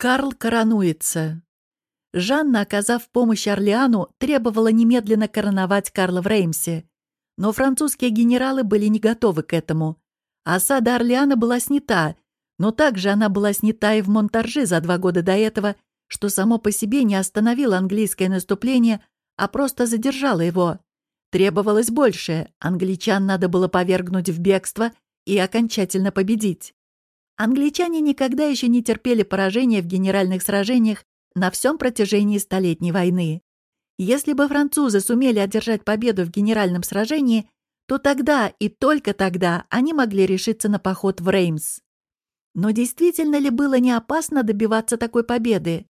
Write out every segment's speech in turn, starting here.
Карл коронуется. Жанна, оказав помощь Орлеану, требовала немедленно короновать Карла в Реймсе. Но французские генералы были не готовы к этому. Осада Орлеана была снята, но также она была снята и в Монтаржи за два года до этого, что само по себе не остановило английское наступление, а просто задержало его. Требовалось большее, англичан надо было повергнуть в бегство и окончательно победить. Англичане никогда еще не терпели поражения в генеральных сражениях на всем протяжении Столетней войны. Если бы французы сумели одержать победу в генеральном сражении, то тогда и только тогда они могли решиться на поход в Реймс. Но действительно ли было не опасно добиваться такой победы?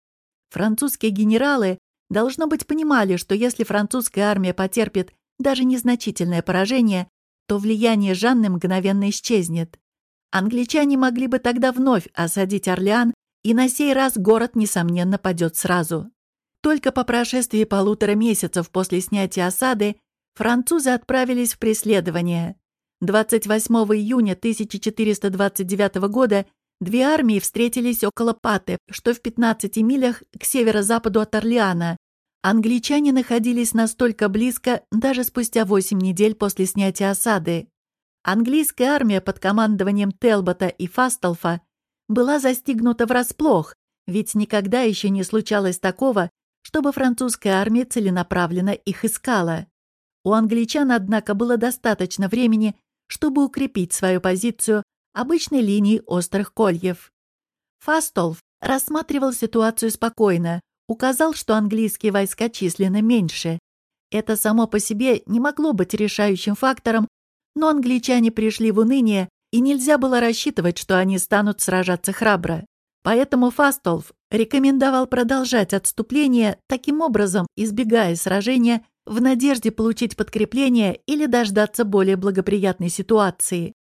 Французские генералы, должно быть, понимали, что если французская армия потерпит даже незначительное поражение, то влияние Жанны мгновенно исчезнет. Англичане могли бы тогда вновь осадить Орлеан, и на сей раз город, несомненно, падет сразу. Только по прошествии полутора месяцев после снятия осады французы отправились в преследование. 28 июня 1429 года две армии встретились около Паты, что в 15 милях к северо-западу от Орлеана. Англичане находились настолько близко даже спустя 8 недель после снятия осады. Английская армия под командованием Телбота и Фастолфа была застигнута врасплох, ведь никогда еще не случалось такого, чтобы французская армия целенаправленно их искала. У англичан, однако, было достаточно времени, чтобы укрепить свою позицию обычной линией острых кольев. Фастолф рассматривал ситуацию спокойно, указал, что английские войска численно меньше. Это само по себе не могло быть решающим фактором но англичане пришли в уныние, и нельзя было рассчитывать, что они станут сражаться храбро. Поэтому Фастолф рекомендовал продолжать отступление, таким образом избегая сражения в надежде получить подкрепление или дождаться более благоприятной ситуации.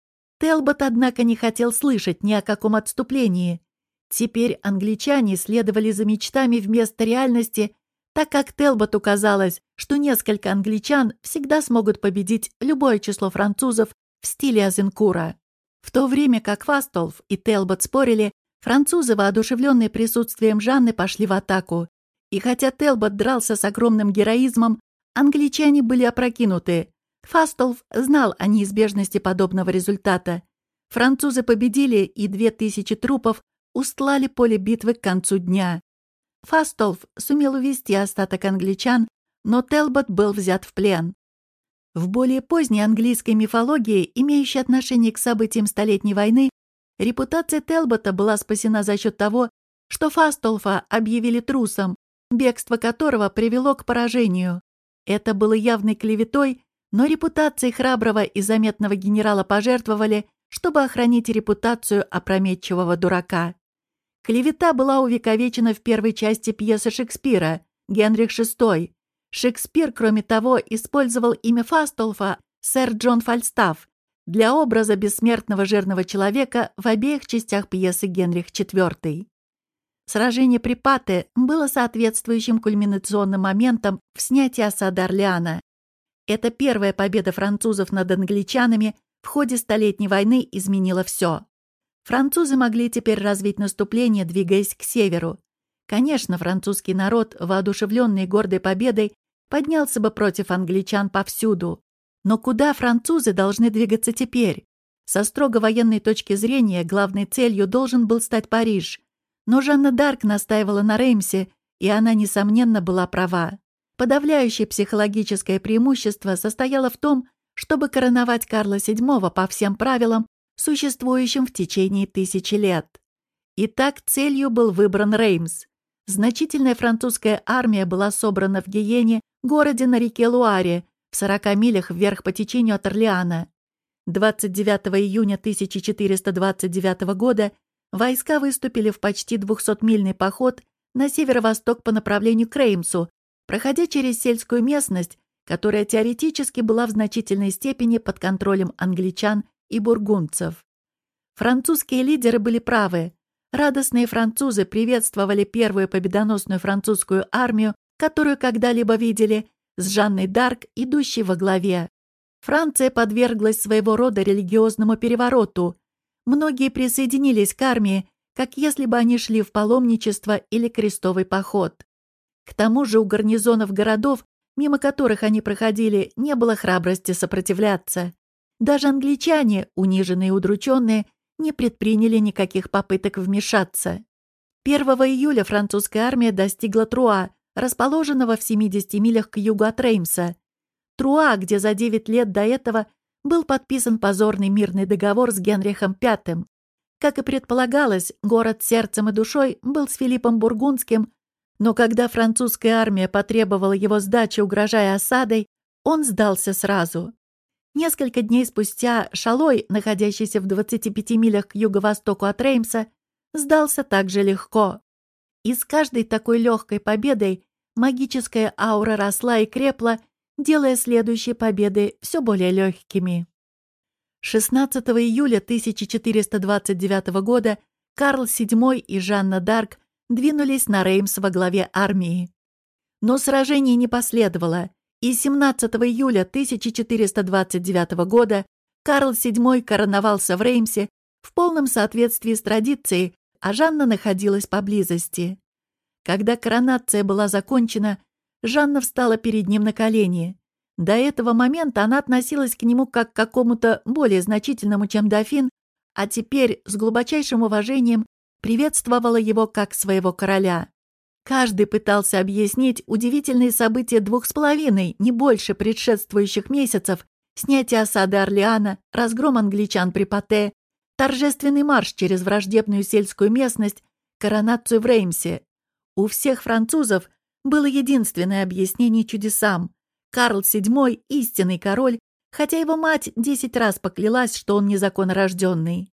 Телбот, однако, не хотел слышать ни о каком отступлении. Теперь англичане следовали за мечтами вместо реальности так как Телботу казалось, что несколько англичан всегда смогут победить любое число французов в стиле Азенкура. В то время как Фастолф и Телбот спорили, французы, воодушевленные присутствием Жанны, пошли в атаку. И хотя Телбот дрался с огромным героизмом, англичане были опрокинуты. Фастолф знал о неизбежности подобного результата. Французы победили, и две тысячи трупов устлали поле битвы к концу дня. Фастолф сумел увести остаток англичан, но Телбот был взят в плен. В более поздней английской мифологии, имеющей отношение к событиям Столетней войны, репутация Телбота была спасена за счет того, что Фастолфа объявили трусом, бегство которого привело к поражению. Это было явной клеветой, но репутацией храброго и заметного генерала пожертвовали, чтобы охранить репутацию опрометчивого дурака. Клевета была увековечена в первой части пьесы Шекспира «Генрих VI». Шекспир, кроме того, использовал имя Фастолфа «Сэр Джон Фальстаф» для образа бессмертного жирного человека в обеих частях пьесы «Генрих IV». Сражение при Пате было соответствующим кульминационным моментом в снятии осады Орлеана. Эта первая победа французов над англичанами в ходе Столетней войны изменила все. Французы могли теперь развить наступление, двигаясь к северу. Конечно, французский народ, воодушевленный гордой победой, поднялся бы против англичан повсюду. Но куда французы должны двигаться теперь? Со строго военной точки зрения главной целью должен был стать Париж. Но Жанна Дарк настаивала на Реймсе, и она, несомненно, была права. Подавляющее психологическое преимущество состояло в том, чтобы короновать Карла VII по всем правилам существующим в течение тысячи лет. Итак, целью был выбран Реймс. Значительная французская армия была собрана в Гиене, городе на реке Луаре, в 40 милях вверх по течению от Орлеана. 29 июня 1429 года войска выступили в почти 200-мильный поход на северо-восток по направлению к Реймсу, проходя через сельскую местность, которая теоретически была в значительной степени под контролем англичан и бургундцев. Французские лидеры были правы. Радостные французы приветствовали первую победоносную французскую армию, которую когда-либо видели, с Жанной Дарк, идущей во главе. Франция подверглась своего рода религиозному перевороту. Многие присоединились к армии, как если бы они шли в паломничество или крестовый поход. К тому же у гарнизонов городов, мимо которых они проходили, не было храбрости сопротивляться. Даже англичане, униженные и удрученные, не предприняли никаких попыток вмешаться. 1 июля французская армия достигла Труа, расположенного в 70 милях к югу от Реймса. Труа, где за 9 лет до этого был подписан позорный мирный договор с Генрихом V. Как и предполагалось, город сердцем и душой был с Филиппом Бургундским, но когда французская армия потребовала его сдачи, угрожая осадой, он сдался сразу. Несколько дней спустя Шалой, находящийся в 25 милях к юго-востоку от Реймса, сдался так же легко. И с каждой такой легкой победой магическая аура росла и крепла, делая следующие победы все более легкими. 16 июля 1429 года Карл VII и Жанна Дарк двинулись на Реймс во главе армии. Но сражений не последовало, и 17 июля 1429 года Карл VII короновался в Реймсе в полном соответствии с традицией, а Жанна находилась поблизости. Когда коронация была закончена, Жанна встала перед ним на колени. До этого момента она относилась к нему как к какому-то более значительному, чем дофин, а теперь с глубочайшим уважением приветствовала его как своего короля. Каждый пытался объяснить удивительные события двух с половиной, не больше предшествующих месяцев, снятие осады Орлеана, разгром англичан при Пате, торжественный марш через враждебную сельскую местность, коронацию в Реймсе. У всех французов было единственное объяснение чудесам. Карл VII – истинный король, хотя его мать десять раз поклялась, что он незаконнорожденный.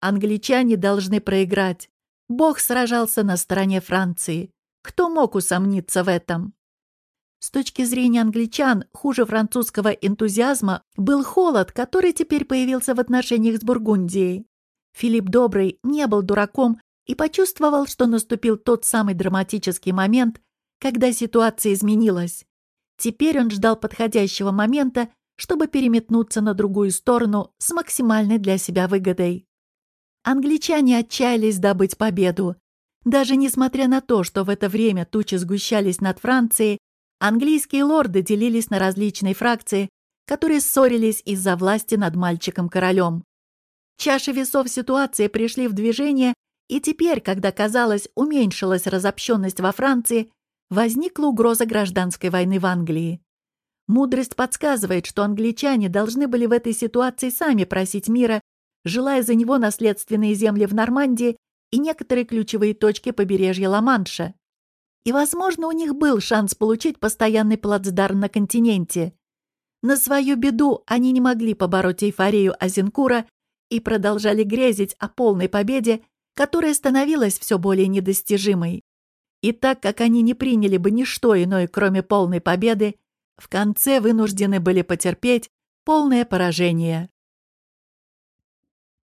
Англичане должны проиграть. Бог сражался на стороне Франции. Кто мог усомниться в этом? С точки зрения англичан, хуже французского энтузиазма был холод, который теперь появился в отношениях с Бургундией. Филипп Добрый не был дураком и почувствовал, что наступил тот самый драматический момент, когда ситуация изменилась. Теперь он ждал подходящего момента, чтобы переметнуться на другую сторону с максимальной для себя выгодой. Англичане отчаялись добыть победу. Даже несмотря на то, что в это время тучи сгущались над Францией, английские лорды делились на различные фракции, которые ссорились из-за власти над мальчиком-королем. Чаши весов ситуации пришли в движение, и теперь, когда, казалось, уменьшилась разобщенность во Франции, возникла угроза гражданской войны в Англии. Мудрость подсказывает, что англичане должны были в этой ситуации сами просить мира, желая за него наследственные земли в Нормандии и некоторые ключевые точки побережья Ла-Манша. И, возможно, у них был шанс получить постоянный плацдарм на континенте. На свою беду они не могли побороть эйфорию Азенкура и продолжали грезить о полной победе, которая становилась все более недостижимой. И так как они не приняли бы ничто иное, кроме полной победы, в конце вынуждены были потерпеть полное поражение.